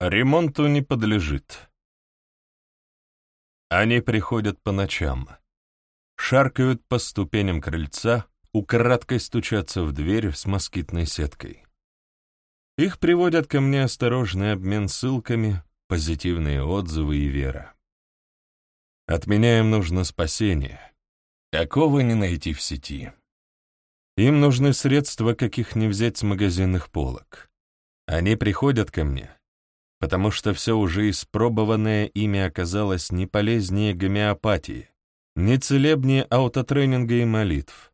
Ремонту не подлежит. Они приходят по ночам, шаркают по ступеням крыльца, украдкой стучатся в дверь с москитной сеткой. Их приводят ко мне осторожный обмен ссылками, позитивные отзывы и вера. От меня им нужно спасение. Такого не найти в сети. Им нужны средства, каких не взять с магазинных полок. Они приходят ко мне, потому что все уже испробованное ими оказалось не полезнее гомеопатии, не целебнее аутотренинга и молитв.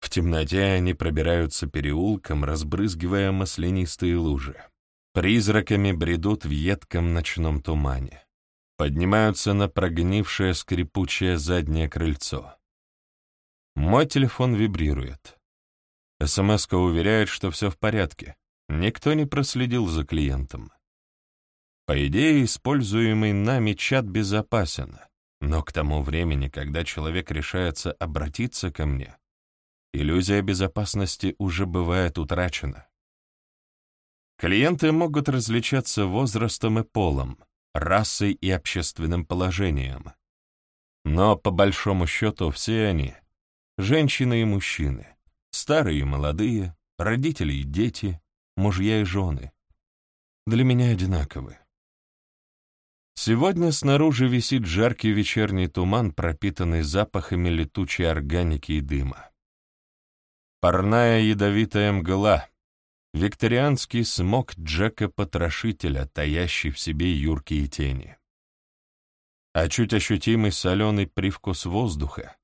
В темноте они пробираются переулком, разбрызгивая маслянистые лужи. Призраками бредут в едком ночном тумане. Поднимаются на прогнившее скрипучее заднее крыльцо. Мой телефон вибрирует. СМС-ка уверяет, что все в порядке. Никто не проследил за клиентом. По идее, используемый нами чат безопасен, но к тому времени, когда человек решается обратиться ко мне, иллюзия безопасности уже бывает утрачена. Клиенты могут различаться возрастом и полом, расой и общественным положением. Но, по большому счету, все они Женщины и мужчины, старые и молодые, родители и дети, мужья и жены. Для меня одинаковы. Сегодня снаружи висит жаркий вечерний туман, пропитанный запахами летучей органики и дыма. Парная ядовитая мгла, викторианский смог Джека-потрошителя, таящий в себе юркие тени. А чуть ощутимый соленый привкус воздуха,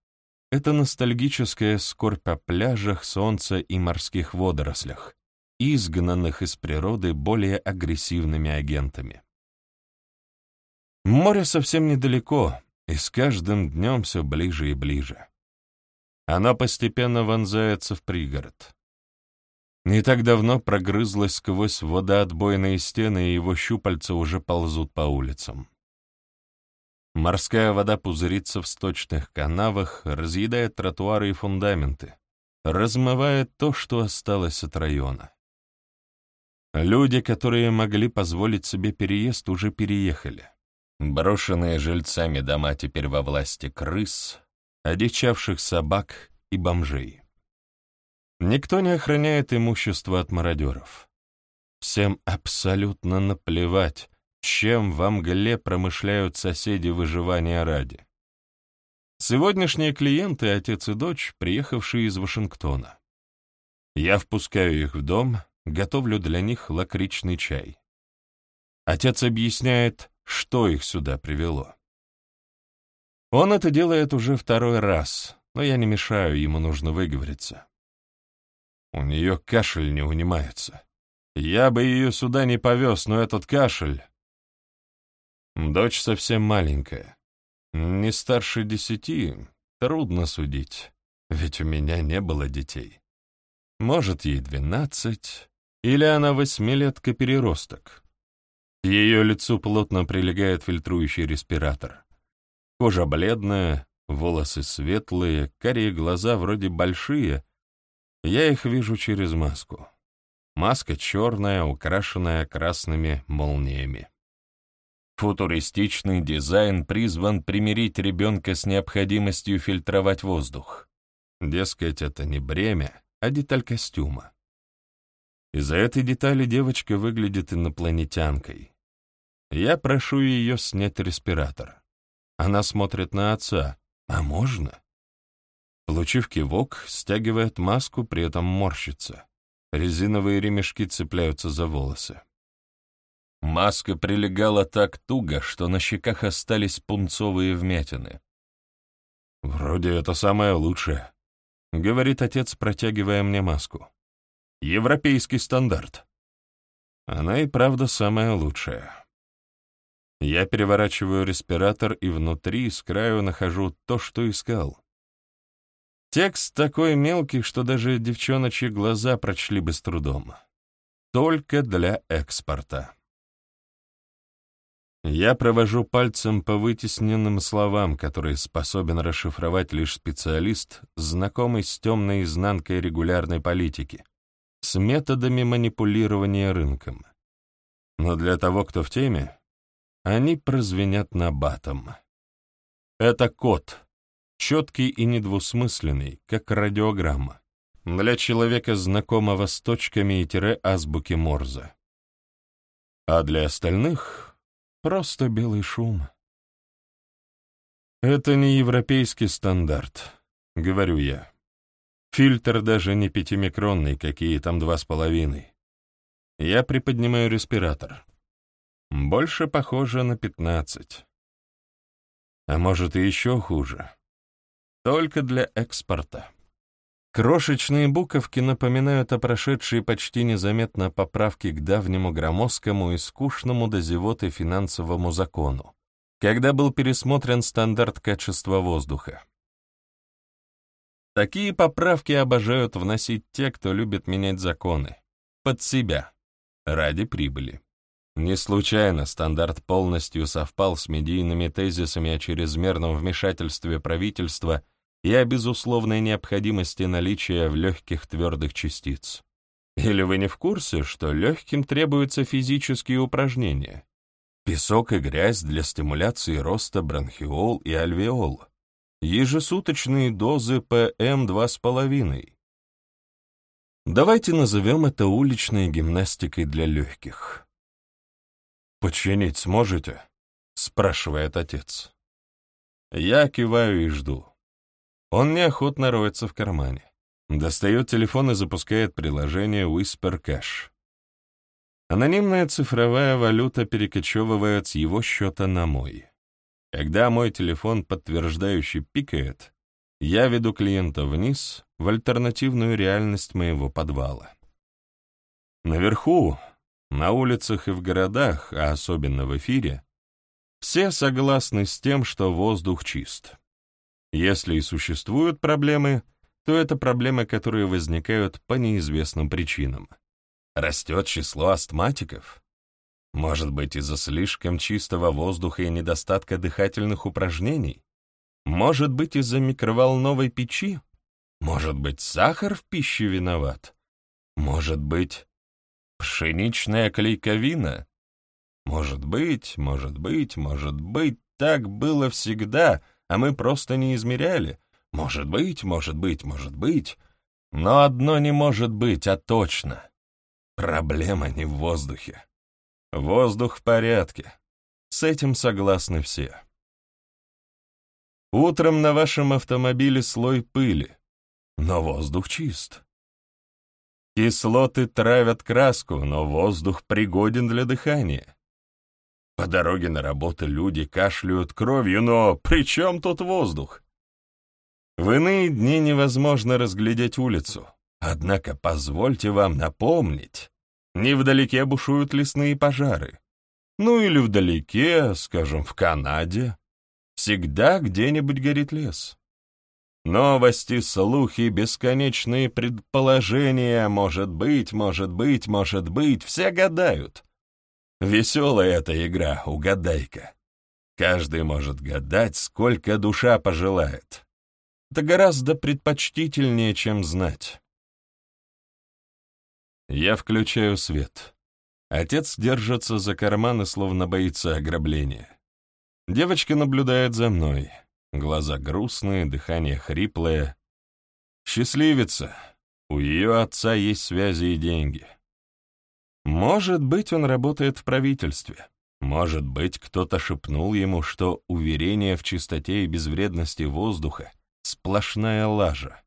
это ностальгическая скорбь о пляжах, солнце и морских водорослях, изгнанных из природы более агрессивными агентами. Море совсем недалеко, и с каждым днем все ближе и ближе. Оно постепенно вонзается в пригород. Не так давно прогрызлось сквозь водоотбойные стены, и его щупальца уже ползут по улицам. Морская вода пузырится в сточных канавах, разъедает тротуары и фундаменты, размывает то, что осталось от района. Люди, которые могли позволить себе переезд, уже переехали. Брошенные жильцами дома теперь во власти крыс, одичавших собак и бомжей. Никто не охраняет имущество от мародеров. Всем абсолютно наплевать, чем в мгле промышляют соседи выживания ради. Сегодняшние клиенты — отец и дочь, приехавшие из Вашингтона. Я впускаю их в дом, готовлю для них лакричный чай. Отец объясняет, что их сюда привело. Он это делает уже второй раз, но я не мешаю, ему нужно выговориться. У нее кашель не унимается. Я бы ее сюда не повез, но этот кашель... Дочь совсем маленькая. Не старше десяти, трудно судить, ведь у меня не было детей. Может, ей двенадцать, или она восьмилетка-переросток. К ее лицу плотно прилегает фильтрующий респиратор. Кожа бледная, волосы светлые, карие глаза вроде большие. Я их вижу через маску. Маска черная, украшенная красными молниями. Футуристичный дизайн призван примирить ребенка с необходимостью фильтровать воздух. Дескать, это не бремя, а деталь костюма. Из-за этой детали девочка выглядит инопланетянкой. Я прошу ее снять респиратор. Она смотрит на отца. А можно? Получив кивок, стягивает маску, при этом морщится. Резиновые ремешки цепляются за волосы. Маска прилегала так туго, что на щеках остались пунцовые вмятины. «Вроде это самое лучшее», — говорит отец, протягивая мне маску. «Европейский стандарт». Она и правда самая лучшая. Я переворачиваю респиратор и внутри с краю нахожу то, что искал. Текст такой мелкий, что даже девчоночьи глаза прочли бы с трудом. Только для экспорта. Я провожу пальцем по вытесненным словам, которые способен расшифровать лишь специалист, знакомый с темной изнанкой регулярной политики, с методами манипулирования рынком. но для того, кто в теме, они прозвенят на батом. Это код, четкий и недвусмысленный, как радиограмма, для человека, знакомого с точками и тире азбуки Морзе. А для остальных — просто белый шум. Это не европейский стандарт, говорю я. Фильтр даже не пятимикронный, какие там два с половиной. Я приподнимаю респиратор. Больше похоже на пятнадцать. А может и еще хуже. Только для экспорта. Крошечные буковки напоминают о прошедшей почти незаметно поправке к давнему громоздкому и скучному до зевоты финансовому закону, когда был пересмотрен стандарт качества воздуха. Такие поправки обожают вносить те, кто любит менять законы. Под себя. Ради прибыли. Не случайно стандарт полностью совпал с медийными тезисами о чрезмерном вмешательстве правительства и о безусловной необходимости наличия в легких твердых частиц. Или вы не в курсе, что легким требуются физические упражнения? Песок и грязь для стимуляции роста бронхиол и альвеол. Ежесуточные дозы ПМ-2,5. Давайте назовем это уличной гимнастикой для легких. «Починить сможете?» — спрашивает отец. Я киваю и жду. Он неохотно роется в кармане. Достает телефон и запускает приложение Whisper Cash. Анонимная цифровая валюта перекочевывает с его счета на мой. Когда мой телефон подтверждающий пикает, я веду клиента вниз, в альтернативную реальность моего подвала. Наверху, на улицах и в городах, а особенно в эфире, все согласны с тем, что воздух чист. Если и существуют проблемы, то это проблемы, которые возникают по неизвестным причинам. Растет число астматиков. Может быть, из-за слишком чистого воздуха и недостатка дыхательных упражнений? Может быть, из-за микроволновой печи? Может быть, сахар в пище виноват? Может быть, пшеничная клейковина? Может быть, может быть, может быть, так было всегда — а мы просто не измеряли. Может быть, может быть, может быть. Но одно не может быть, а точно. Проблема не в воздухе. Воздух в порядке. С этим согласны все. Утром на вашем автомобиле слой пыли, но воздух чист. Кислоты травят краску, но воздух пригоден для дыхания. По дороге на работу люди кашляют кровью, но при чем тут воздух? В иные дни невозможно разглядеть улицу. Однако позвольте вам напомнить, невдалеке бушуют лесные пожары. Ну или вдалеке, скажем, в Канаде. Всегда где-нибудь горит лес. Новости, слухи, бесконечные предположения, может быть, может быть, может быть, все гадают. Веселая эта игра, угадай-ка. Каждый может гадать, сколько душа пожелает. Это гораздо предпочтительнее, чем знать. Я включаю свет. Отец держится за карман и словно боится ограбления. Девочка наблюдает за мной. Глаза грустные, дыхание хриплое. Счастливица. У ее отца есть связи и деньги. Может быть, он работает в правительстве. Может быть, кто-то шепнул ему, что уверение в чистоте и безвредности воздуха — сплошная лажа.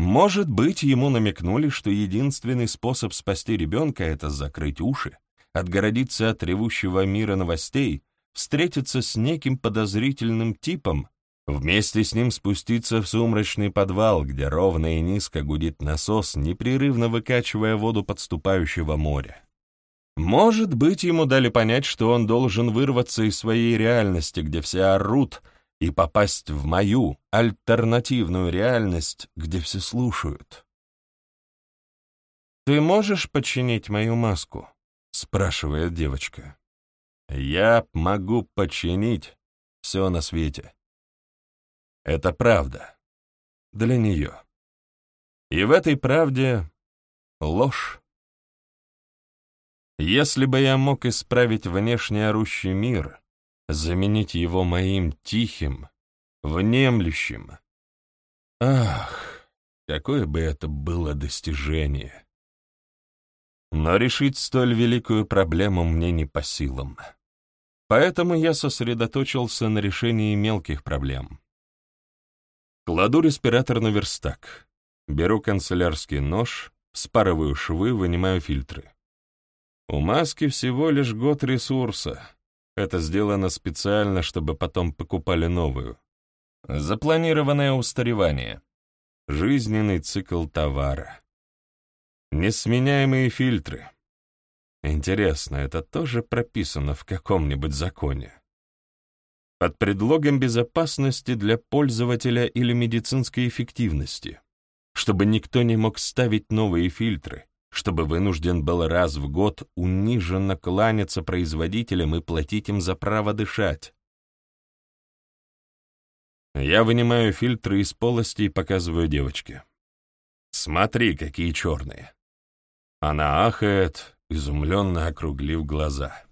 Может быть, ему намекнули, что единственный способ спасти ребенка — это закрыть уши, отгородиться от ревущего мира новостей, встретиться с неким подозрительным типом, вместе с ним спуститься в сумрачный подвал, где ровно и низко гудит насос, непрерывно выкачивая воду подступающего моря. Может быть, ему дали понять, что он должен вырваться из своей реальности, где все орут, и попасть в мою, альтернативную реальность, где все слушают. «Ты можешь починить мою маску?» — спрашивает девочка. «Я могу починить все на свете». Это правда. Для нее. И в этой правде ложь. Если бы я мог исправить внешне орущий мир, заменить его моим тихим, внемлющим. Ах, какое бы это было достижение! Но решить столь великую проблему мне не по силам. Поэтому я сосредоточился на решении мелких проблем. Кладу респиратор на верстак, беру канцелярский нож, спарываю швы, вынимаю фильтры. У маски всего лишь год ресурса. Это сделано специально, чтобы потом покупали новую. Запланированное устаревание. Жизненный цикл товара. Несменяемые фильтры. Интересно, это тоже прописано в каком-нибудь законе? Под предлогом безопасности для пользователя или медицинской эффективности, чтобы никто не мог ставить новые фильтры, чтобы вынужден был раз в год униженно кланяться производителям и платить им за право дышать. Я вынимаю фильтры из полости и показываю девочке. «Смотри, какие черные!» Она ахает, изумленно округлив глаза.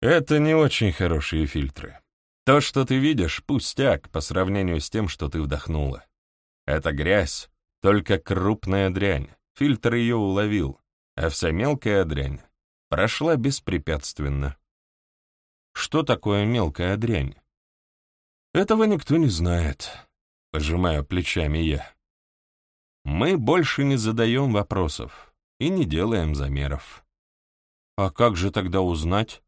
Это не очень хорошие фильтры. То, что ты видишь, пустяк по сравнению с тем, что ты вдохнула. Это грязь, только крупная дрянь. Фильтр ее уловил, а вся мелкая дрянь прошла беспрепятственно. Что такое мелкая дрянь? Этого никто не знает, пожимаю плечами я. Мы больше не задаем вопросов и не делаем замеров. А как же тогда узнать?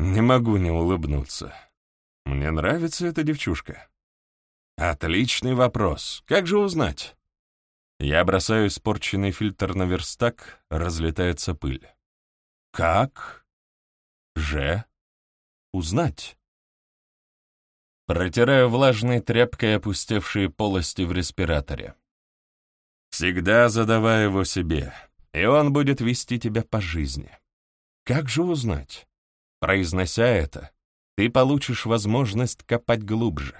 Не могу не улыбнуться. Мне нравится эта девчушка. Отличный вопрос. Как же узнать? Я бросаю испорченный фильтр на верстак, разлетается пыль. Как же узнать? Протираю влажной тряпкой опустевшие полости в респираторе. Всегда задавай его себе, и он будет вести тебя по жизни. Как же узнать? Произнося это, ты получишь возможность копать глубже.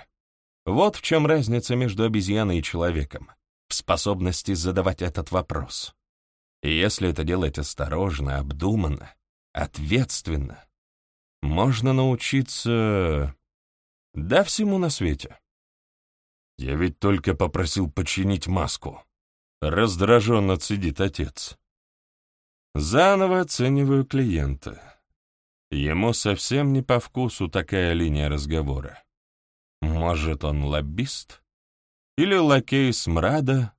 Вот в чем разница между обезьяной и человеком, в способности задавать этот вопрос. И если это делать осторожно, обдуманно, ответственно, можно научиться... Да всему на свете. Я ведь только попросил починить маску. Раздраженно цедит отец. Заново оцениваю клиента. Ему совсем не по вкусу такая линия разговора. Может, он лоббист? Или лакей смрада?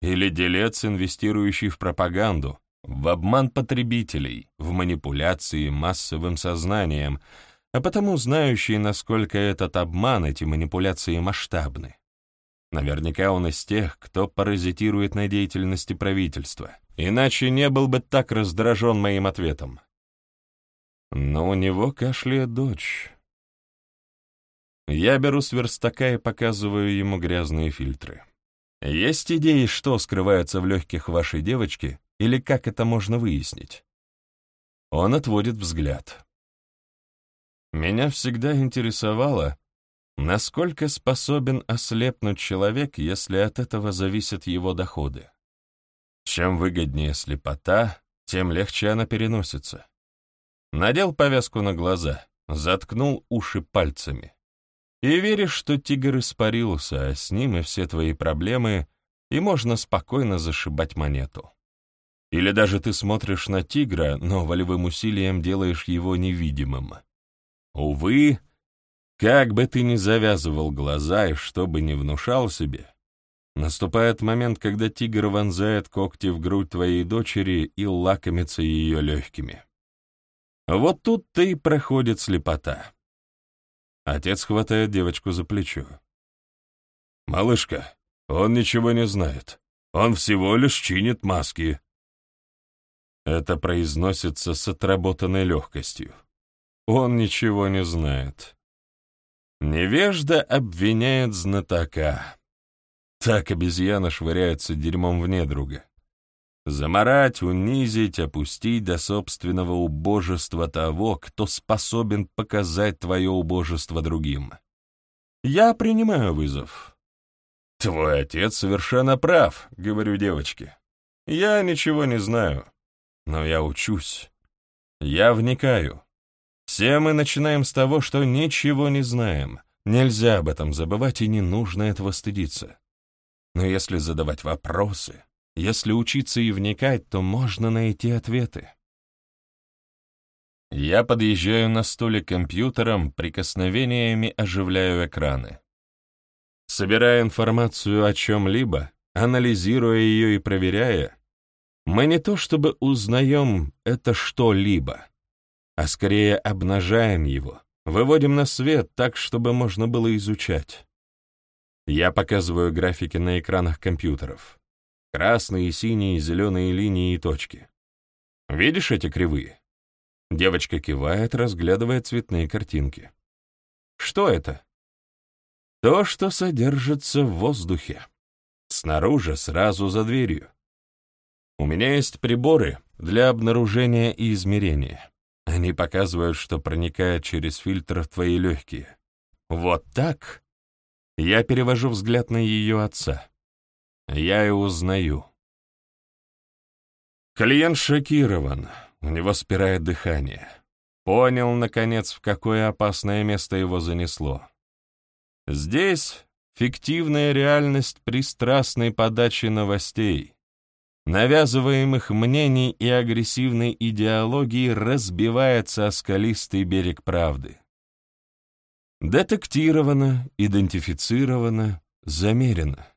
Или делец, инвестирующий в пропаганду, в обман потребителей, в манипуляции массовым сознанием, а потому знающий, насколько этот обман, эти манипуляции масштабны. Наверняка он из тех, кто паразитирует на деятельности правительства. Иначе не был бы так раздражен моим ответом. Но у него кашляет дочь. Я беру с верстака и показываю ему грязные фильтры. Есть идеи, что скрывается в легких вашей девочки, или как это можно выяснить? Он отводит взгляд. Меня всегда интересовало, насколько способен ослепнуть человек, если от этого зависят его доходы. Чем выгоднее слепота, тем легче она переносится. Надел повязку на глаза, заткнул уши пальцами. И веришь, что тигр испарился, а с ним и все твои проблемы, и можно спокойно зашибать монету. Или даже ты смотришь на тигра, но волевым усилием делаешь его невидимым. Увы, как бы ты ни завязывал глаза и что бы ни внушал себе, наступает момент, когда тигр вонзает когти в грудь твоей дочери и лакомится ее легкими. Вот тут-то и проходит слепота. Отец хватает девочку за плечо. «Малышка, он ничего не знает. Он всего лишь чинит маски». Это произносится с отработанной легкостью. Он ничего не знает. Невежда обвиняет знатока. Так обезьяна швыряется дерьмом в недруга. Заморать, унизить, опустить до собственного убожества того, кто способен показать твое убожество другим. Я принимаю вызов. «Твой отец совершенно прав», — говорю девочке. «Я ничего не знаю. но я учусь. Я вникаю. Все мы начинаем с того, что ничего не знаем. Нельзя об этом забывать и не нужно этого стыдиться. Но если задавать вопросы, если учиться и вникать, то можно найти ответы. Я подъезжаю на столик компьютером, прикосновениями оживляю экраны. Собирая информацию о чем-либо, анализируя ее и проверяя, мы не то чтобы узнаем это что-либо, а скорее обнажаем его, выводим на свет так, чтобы можно было изучать. Я показываю графики на экранах компьютеров. Красные, синие, зеленые линии и точки. Видишь эти кривые? Девочка кивает, разглядывая цветные картинки. Что это? То, что содержится в воздухе. Снаружи, сразу за дверью. У меня есть приборы для обнаружения и измерения. Они показывают, что проникает через фильтр в твои легкие. Вот так я перевожу взгляд на ее отца. Я и узнаю. Клиент шокирован, у него спирает дыхание. Понял, наконец, в какое опасное место его занесло. Здесь фиктивная реальность пристрастной подачи новостей, навязываемых мнений и агрессивной идеологии разбивается о скалистый берег правды. Детектировано, идентифицировано, замерено.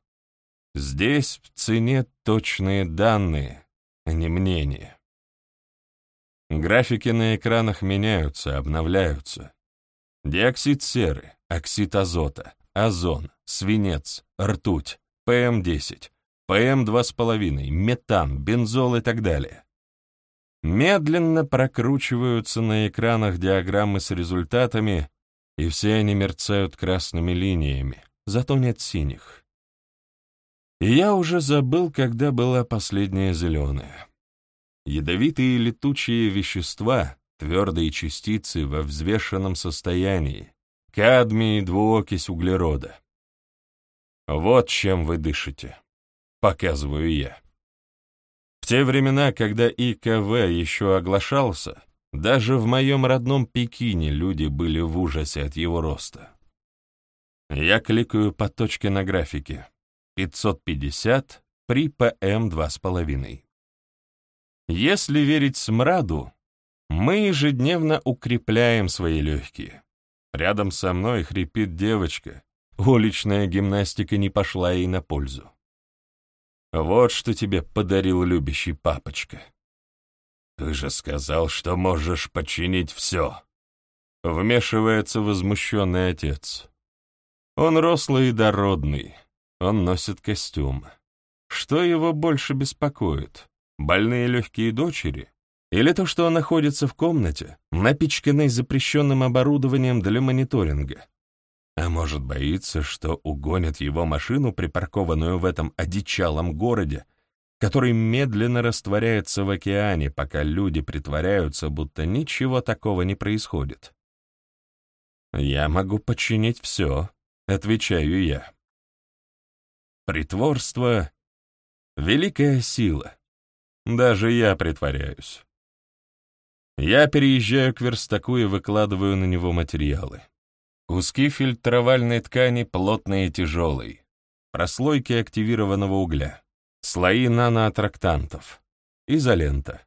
Здесь в цене точные данные, а не мнения. Графики на экранах меняются, обновляются. Диоксид серы, оксид азота, озон, свинец, ртуть, ПМ-10, ПМ-2,5, метан, бензол и так далее. Медленно прокручиваются на экранах диаграммы с результатами, и все они мерцают красными линиями, зато нет синих. Я уже забыл, когда была последняя зеленая. Ядовитые летучие вещества, твердые частицы во взвешенном состоянии, кадмий и двуокись углерода. Вот чем вы дышите, показываю я. В те времена, когда ИКВ еще оглашался, даже в моем родном Пекине люди были в ужасе от его роста. Я кликаю по точке на графике. 550 при ПМ 2,5. Если верить смраду, мы ежедневно укрепляем свои легкие. Рядом со мной хрипит девочка. Уличная гимнастика не пошла ей на пользу. Вот что тебе подарил любящий папочка. «Ты же сказал, что можешь починить все!» Вмешивается возмущенный отец. Он рослый и дородный, он носит костюм. Что его больше беспокоит? Больные легкие дочери? Или то, что он находится в комнате, напичканной запрещенным оборудованием для мониторинга? А может, боится, что угонят его машину, припаркованную в этом одичалом городе, который медленно растворяется в океане, пока люди притворяются, будто ничего такого не происходит. «Я могу починить все», — отвечаю я. Притворство — великая сила. Даже я притворяюсь. Я переезжаю к верстаку и выкладываю на него материалы. Куски фильтровальной ткани плотные и тяжелые, прослойки активированного угля слои наноаттрактантов, изолента.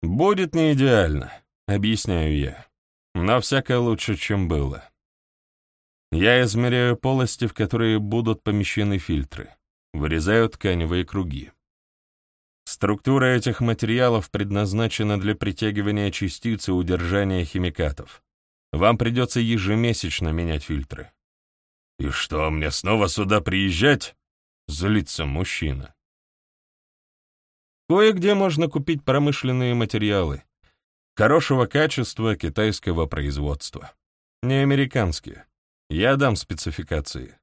Будет не идеально, объясняю я, но всякое лучше, чем было. Я измеряю полости, в которые будут помещены фильтры, вырезаю тканевые круги. Структура этих материалов предназначена для притягивания частиц и удержания химикатов. Вам придется ежемесячно менять фильтры. «И что, мне снова сюда приезжать?» Злится мужчина. Кое-где можно купить промышленные материалы. Хорошего качества китайского производства. Не американские. Я дам спецификации.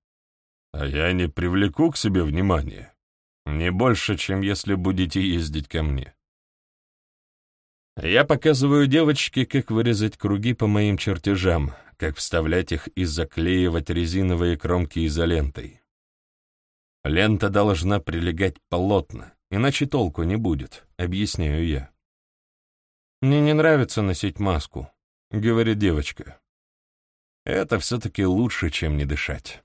А я не привлеку к себе внимания. Не больше, чем если будете ездить ко мне. Я показываю девочке, как вырезать круги по моим чертежам, как вставлять их и заклеивать резиновые кромки изолентой. Лента должна прилегать плотно, иначе толку не будет, объясняю я. «Мне не нравится носить маску», — говорит девочка. «Это все-таки лучше, чем не дышать».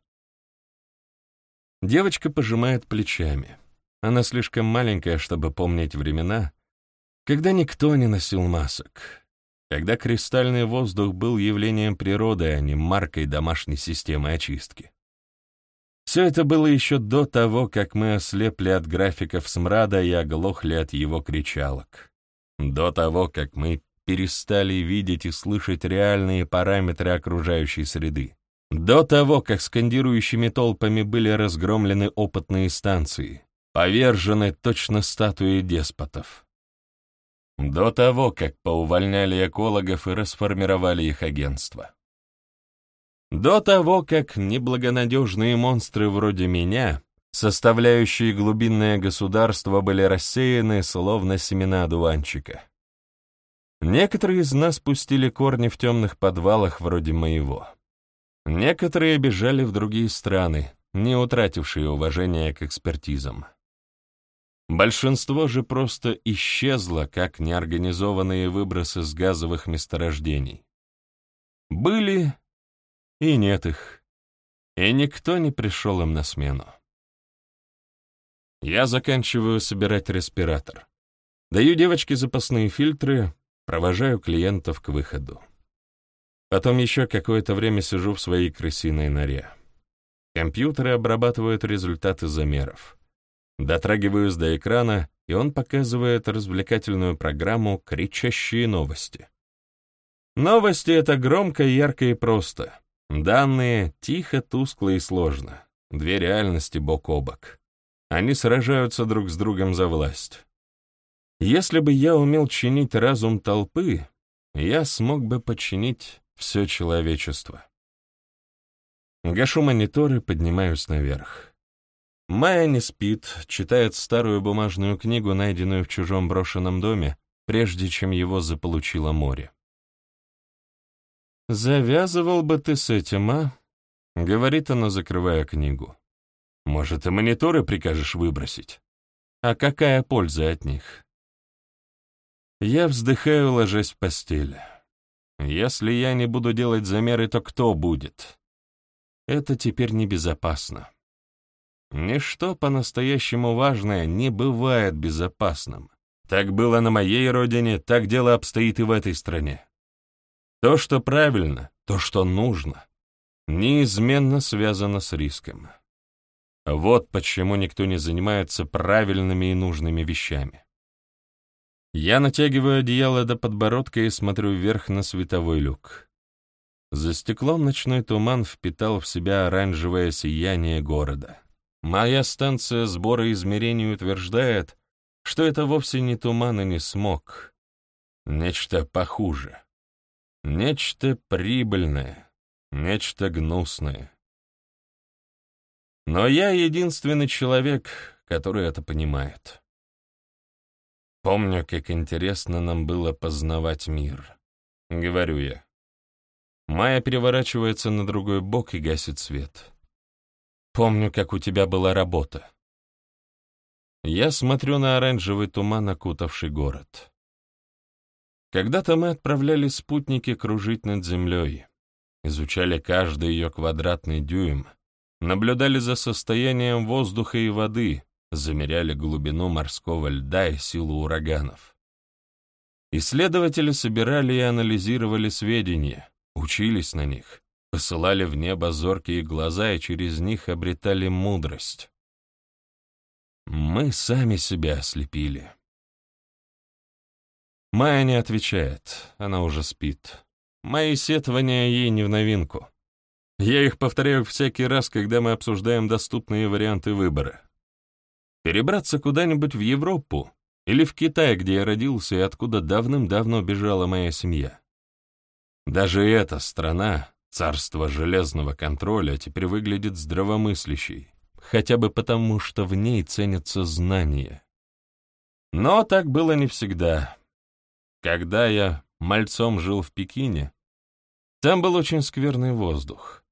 Девочка пожимает плечами. Она слишком маленькая, чтобы помнить времена, когда никто не носил масок, когда кристальный воздух был явлением природы, а не маркой домашней системы очистки. Все это было еще до того, как мы ослепли от графиков смрада и оглохли от его кричалок. До того, как мы перестали видеть и слышать реальные параметры окружающей среды. До того, как скандирующими толпами были разгромлены опытные станции, повержены точно статуи деспотов. До того, как поувольняли экологов и расформировали их агентство. До того, как неблагонадежные монстры вроде меня, составляющие глубинное государство, были рассеяны, словно семена одуванчика. Некоторые из нас пустили корни в темных подвалах вроде моего. Некоторые бежали в другие страны, не утратившие уважения к экспертизам. Большинство же просто исчезло, как неорганизованные выбросы с газовых месторождений. Были и нет их. И никто не пришел им на смену. Я заканчиваю собирать респиратор. Даю девочке запасные фильтры, провожаю клиентов к выходу. Потом еще какое-то время сижу в своей крысиной норе. Компьютеры обрабатывают результаты замеров. Дотрагиваюсь до экрана, и он показывает развлекательную программу «Кричащие новости». Новости — это громко, ярко и просто. Данные тихо, тускло и сложно. Две реальности бок о бок. Они сражаются друг с другом за власть. Если бы я умел чинить разум толпы, я смог бы подчинить все человечество. Гашу мониторы, поднимаюсь наверх. Майя не спит, читает старую бумажную книгу, найденную в чужом брошенном доме, прежде чем его заполучило море. «Завязывал бы ты с этим, а?» — говорит она, закрывая книгу. «Может, и мониторы прикажешь выбросить? А какая польза от них?» Я вздыхаю, ложась в постель. Если я не буду делать замеры, то кто будет? Это теперь небезопасно. Ничто по-настоящему важное не бывает безопасным. Так было на моей родине, так дело обстоит и в этой стране. То, что правильно, то, что нужно, неизменно связано с риском. Вот почему никто не занимается правильными и нужными вещами. Я натягиваю одеяло до подбородка и смотрю вверх на световой люк. За стеклом ночной туман впитал в себя оранжевое сияние города. Моя станция сбора измерений утверждает, что это вовсе не туман и не смог. Нечто похуже. Нечто прибыльное, нечто гнусное. Но я единственный человек, который это понимает. Помню, как интересно нам было познавать мир. Говорю я. Майя переворачивается на другой бок и гасит свет. Помню, как у тебя была работа. Я смотрю на оранжевый туман, окутавший город. Когда-то мы отправляли спутники кружить над Землей, изучали каждый ее квадратный дюйм, наблюдали за состоянием воздуха и воды, замеряли глубину морского льда и силу ураганов. Исследователи собирали и анализировали сведения, учились на них, посылали в небо зоркие глаза и через них обретали мудрость. Мы сами себя ослепили. Майя не отвечает, она уже спит. Мои сетования ей не в новинку. Я их повторяю всякий раз, когда мы обсуждаем доступные варианты выбора. Перебраться куда-нибудь в Европу или в Китай, где я родился и откуда давным-давно бежала моя семья. Даже эта страна, царство железного контроля, теперь выглядит здравомыслящей, хотя бы потому, что в ней ценятся знания. Но так было не всегда. Когда я мальцом жил в Пекине, там был очень скверный воздух.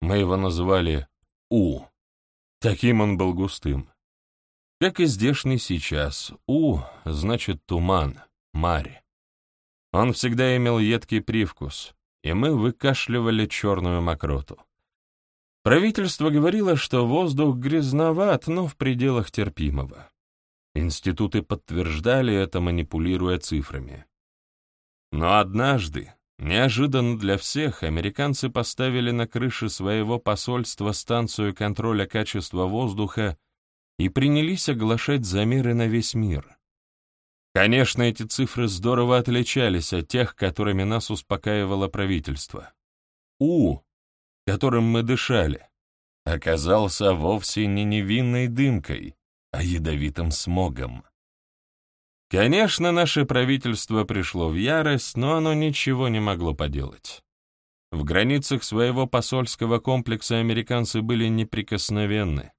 Мы его называли У. Таким он был густым. Как и здешний сейчас. У значит туман, марь. Он всегда имел едкий привкус, и мы выкашливали черную мокроту. Правительство говорило, что воздух грязноват, но в пределах терпимого. Институты подтверждали это, манипулируя цифрами. Но однажды, неожиданно для всех, американцы поставили на крыше своего посольства станцию контроля качества воздуха и принялись оглашать замеры на весь мир. Конечно, эти цифры здорово отличались от тех, которыми нас успокаивало правительство. У, которым мы дышали, оказался вовсе не невинной дымкой, а ядовитым смогом. Конечно, наше правительство пришло в ярость, но оно ничего не могло поделать. В границах своего посольского комплекса американцы были неприкосновенны.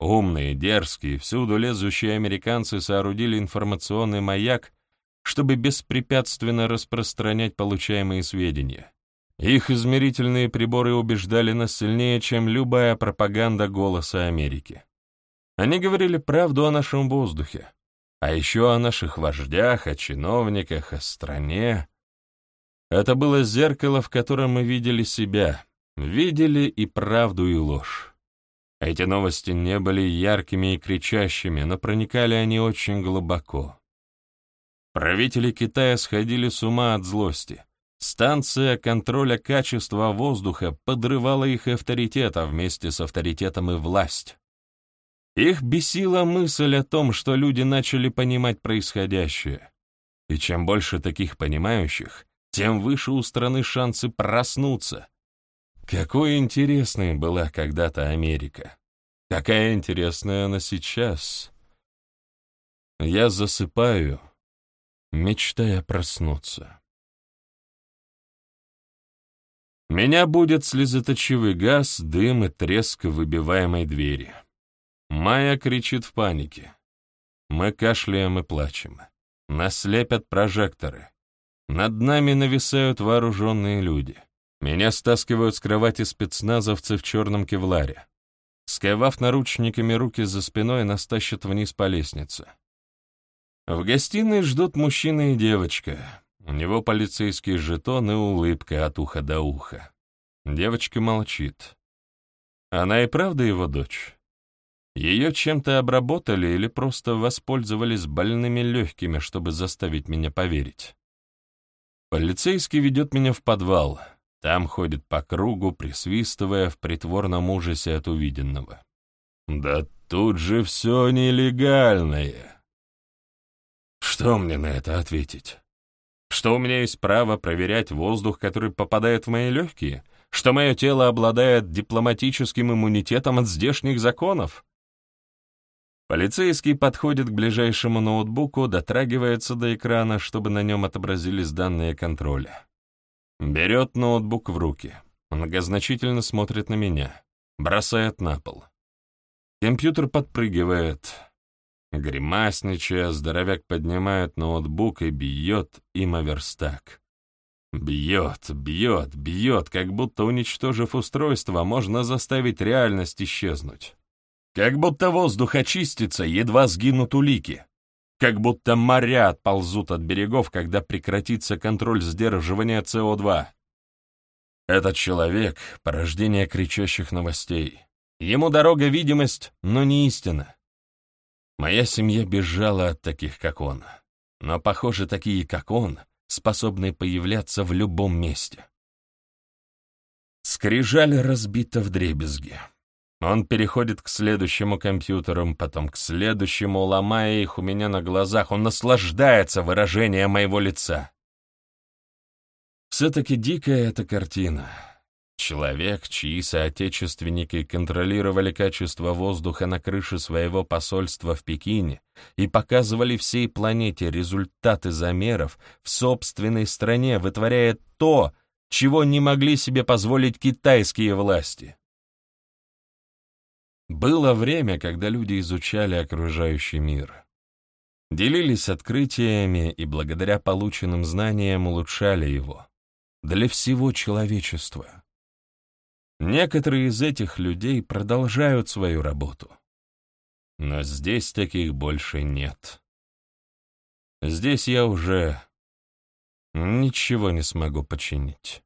Умные, дерзкие, всюду лезущие американцы соорудили информационный маяк, чтобы беспрепятственно распространять получаемые сведения. Их измерительные приборы убеждали нас сильнее, чем любая пропаганда «Голоса Америки». Они говорили правду о нашем воздухе, а еще о наших вождях, о чиновниках, о стране. Это было зеркало, в котором мы видели себя, видели и правду, и ложь. Эти новости не были яркими и кричащими, но проникали они очень глубоко. Правители Китая сходили с ума от злости. Станция контроля качества воздуха подрывала их авторитет, а вместе с авторитетом и власть. Их бесила мысль о том, что люди начали понимать происходящее. И чем больше таких понимающих, тем выше у страны шансы проснуться. Какой интересной была когда-то Америка. Какая интересная она сейчас. Я засыпаю, мечтая проснуться. Меня будет слезоточивый газ, дым и треск выбиваемой двери. Майя кричит в панике. Мы кашляем и плачем. Нас слепят прожекторы. Над нами нависают вооруженные люди. Меня стаскивают с кровати спецназовцы в черном кевларе. Сковав наручниками руки за спиной, нас тащат вниз по лестнице. В гостиной ждут мужчина и девочка. У него полицейский жетон и улыбка от уха до уха. Девочка молчит. Она и правда его дочь? Ее чем-то обработали или просто воспользовались больными легкими, чтобы заставить меня поверить? Полицейский ведет меня в подвал. Там ходит по кругу, присвистывая в притворном ужасе от увиденного. Да тут же все нелегальное. Что мне на это ответить? Что у меня есть право проверять воздух, который попадает в мои легкие? Что мое тело обладает дипломатическим иммунитетом от здешних законов? Полицейский подходит к ближайшему ноутбуку, дотрагивается до экрана, чтобы на нем отобразились данные контроля. Берет ноутбук в руки, многозначительно смотрит на меня, бросает на пол. Компьютер подпрыгивает. Гримасничая, здоровяк поднимает ноутбук и бьет им о верстак. Бьет, бьет, бьет, как будто, уничтожив устройство, можно заставить реальность исчезнуть. Как будто воздух очистится, едва сгинут улики. Как будто моря отползут от берегов, когда прекратится контроль сдерживания СО2. Этот человек — порождение кричащих новостей. Ему дорога видимость, но не истина. Моя семья бежала от таких, как он. Но, похоже, такие, как он, способны появляться в любом месте. Скрижаль разбита в дребезги. Он переходит к следующему компьютерам, потом к следующему, ломая их у меня на глазах. Он наслаждается выражением моего лица. Все-таки дикая эта картина. Человек, чьи соотечественники контролировали качество воздуха на крыше своего посольства в Пекине и показывали всей планете результаты замеров в собственной стране, вытворяет то, чего не могли себе позволить китайские власти. Было время, когда люди изучали окружающий мир. Делились открытиями и благодаря полученным знаниям улучшали его. Для всего человечества. Некоторые из этих людей продолжают свою работу. Но здесь таких больше нет. Здесь я уже ничего не смогу починить.